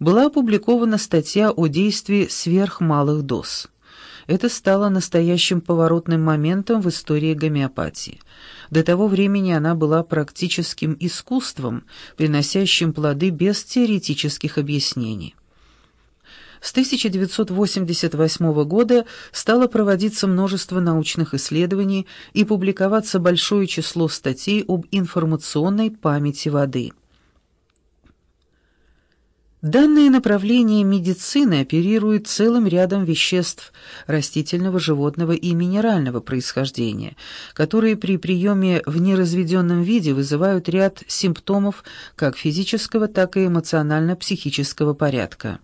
была опубликована статья о действии сверхмалых доз. Это стало настоящим поворотным моментом в истории гомеопатии. До того времени она была практическим искусством, приносящим плоды без теоретических объяснений. С 1988 года стало проводиться множество научных исследований и публиковаться большое число статей об информационной памяти воды. Данное направление медицины оперирует целым рядом веществ растительного, животного и минерального происхождения, которые при приеме в неразведенном виде вызывают ряд симптомов как физического, так и эмоционально-психического порядка.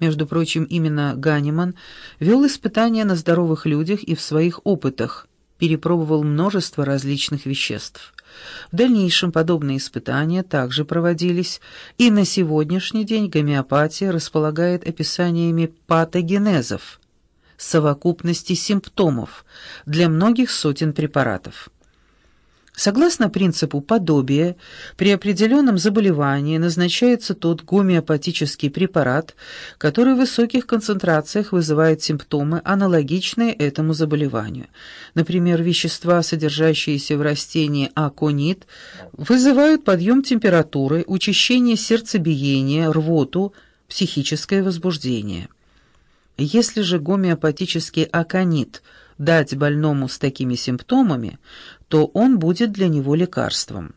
Между прочим, именно Ганиман вел испытания на здоровых людях и в своих опытах перепробовал множество различных веществ. В дальнейшем подобные испытания также проводились, и на сегодняшний день гомеопатия располагает описаниями патогенезов, совокупности симптомов для многих сотен препаратов. Согласно принципу подобия, при определенном заболевании назначается тот гомеопатический препарат, который в высоких концентрациях вызывает симптомы, аналогичные этому заболеванию. Например, вещества, содержащиеся в растении аконит, вызывают подъем температуры, учащение сердцебиения, рвоту, психическое возбуждение. Если же гомеопатический аконит – дать больному с такими симптомами, то он будет для него лекарством.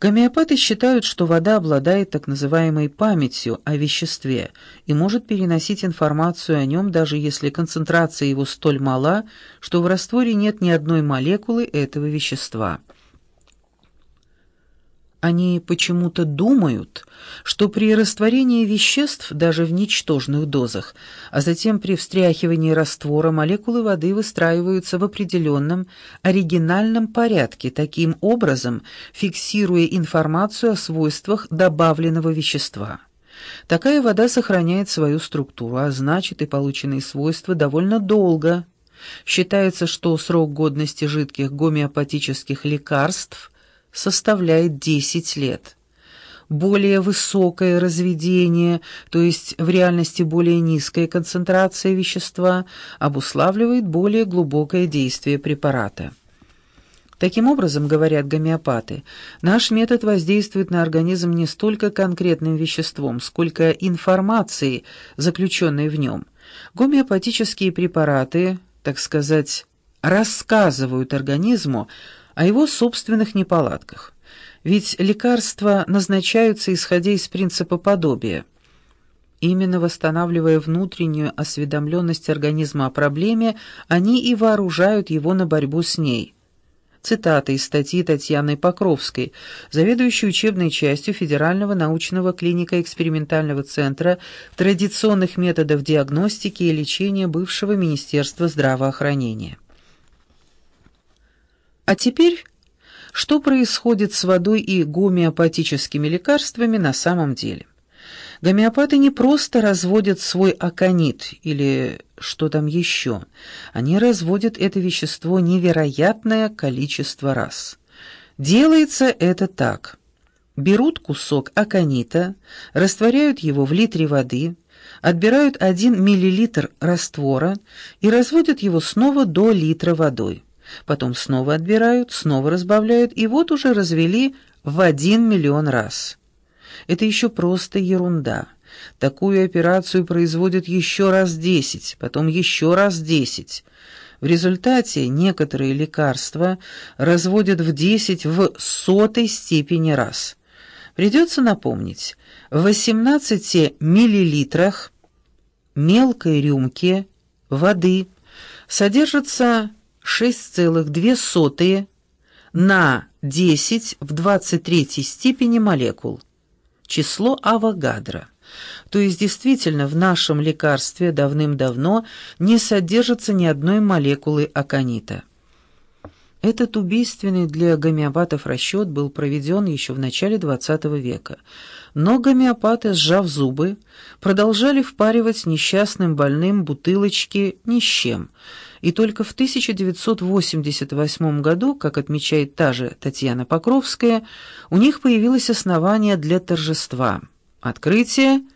Гомеопаты считают, что вода обладает так называемой памятью о веществе и может переносить информацию о нем, даже если концентрация его столь мала, что в растворе нет ни одной молекулы этого вещества. Они почему-то думают, что при растворении веществ, даже в ничтожных дозах, а затем при встряхивании раствора молекулы воды выстраиваются в определенном оригинальном порядке, таким образом фиксируя информацию о свойствах добавленного вещества. Такая вода сохраняет свою структуру, а значит и полученные свойства довольно долго. Считается, что срок годности жидких гомеопатических лекарств – составляет 10 лет. Более высокое разведение, то есть в реальности более низкая концентрация вещества, обуславливает более глубокое действие препарата. Таким образом, говорят гомеопаты, наш метод воздействует на организм не столько конкретным веществом, сколько информацией, заключенной в нем. Гомеопатические препараты, так сказать, рассказывают организму о его собственных неполадках. Ведь лекарства назначаются исходя из принципа подобия. Именно восстанавливая внутреннюю осведомленность организма о проблеме, они и вооружают его на борьбу с ней. Цитата из статьи Татьяны Покровской, заведующей учебной частью Федерального научного клинико-экспериментального центра традиционных методов диагностики и лечения бывшего Министерства здравоохранения. А теперь, что происходит с водой и гомеопатическими лекарствами на самом деле? Гомеопаты не просто разводят свой аконит или что там еще, они разводят это вещество невероятное количество раз. Делается это так. Берут кусок аконита, растворяют его в литре воды, отбирают 1 мл раствора и разводят его снова до литра водой. Потом снова отбирают, снова разбавляют, и вот уже развели в один миллион раз. Это еще просто ерунда. Такую операцию производят еще раз десять, потом еще раз десять. В результате некоторые лекарства разводят в десять в сотой степени раз. Придется напомнить, в 18 миллилитрах мелкой рюмки воды содержится 6,2 на 10 в 23 степени молекул. Число Авогадро. То есть действительно в нашем лекарстве давным-давно не содержится ни одной молекулы аконита. Этот убийственный для гомеопатов расчет был проведен еще в начале XX века, но гомеопаты, сжав зубы, продолжали впаривать несчастным больным бутылочки ни с чем, и только в 1988 году, как отмечает та же Татьяна Покровская, у них появилось основание для торжества – Открытие –